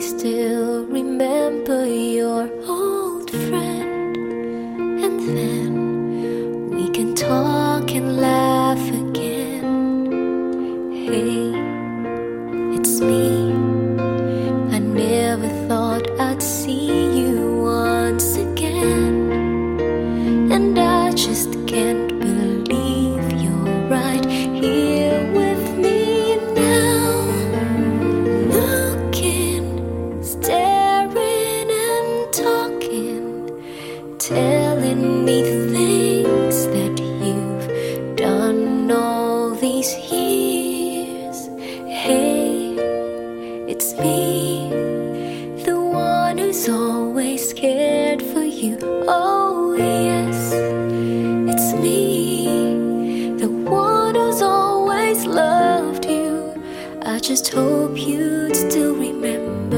can still remember your home. Always cared for you. Oh, yes, it's me, the one who's always loved you. I just hope you'd still remember,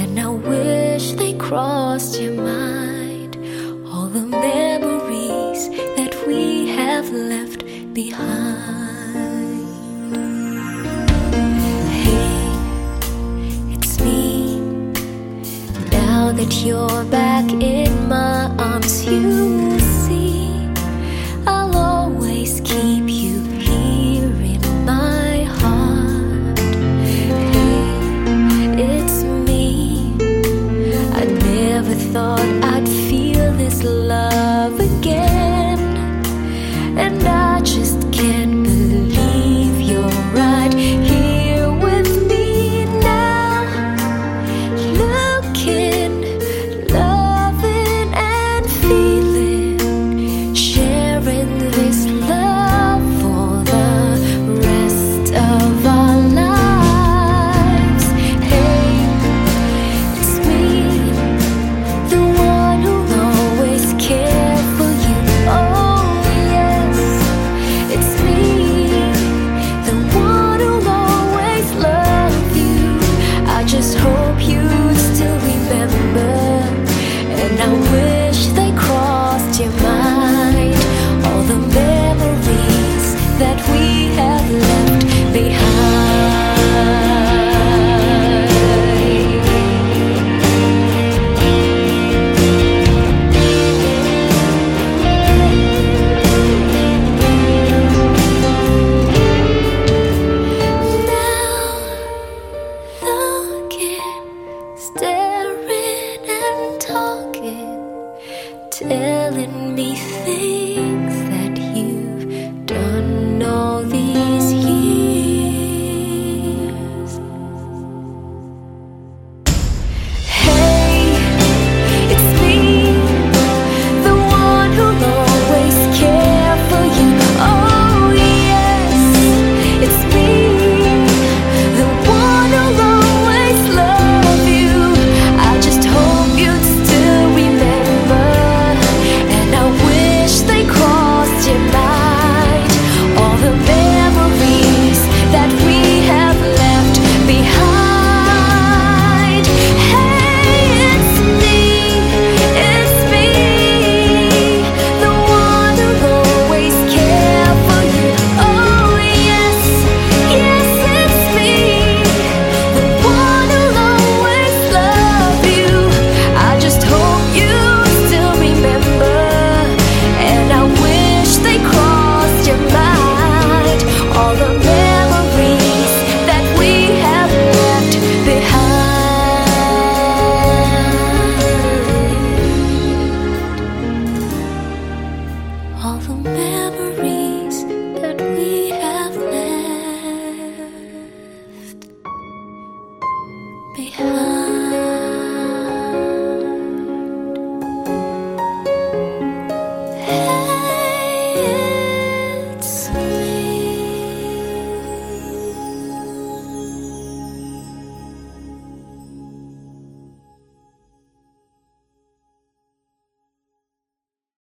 and I wish they crossed your mind. All the memories that we have left behind. That you're back in my arms, you see, I'll always keep you here in my heart. Hey, it's me. I never thought I'd feel this love again. And I just me things all the memories.